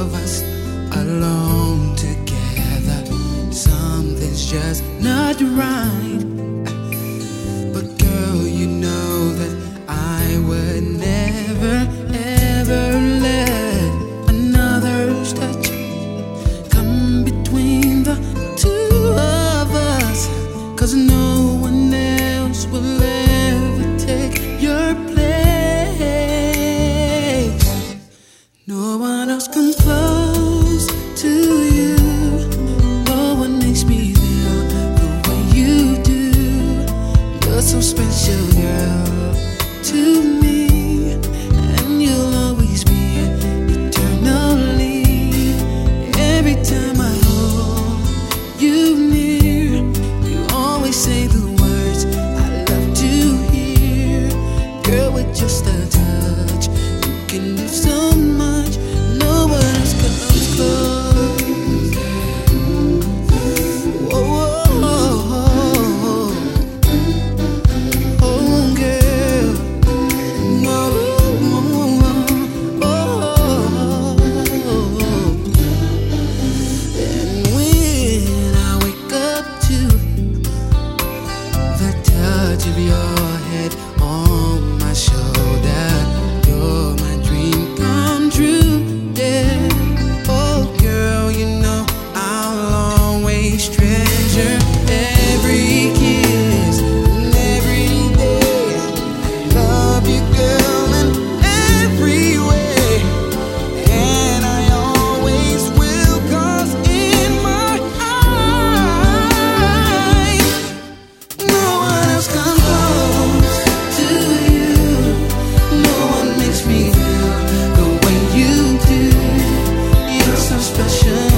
of us alone together. Something's just not right. Special, girl, to me, and you'll always be eternally. Every time I hold you near, you always say the words I love to hear. Girl, with just a touch, you can do so passion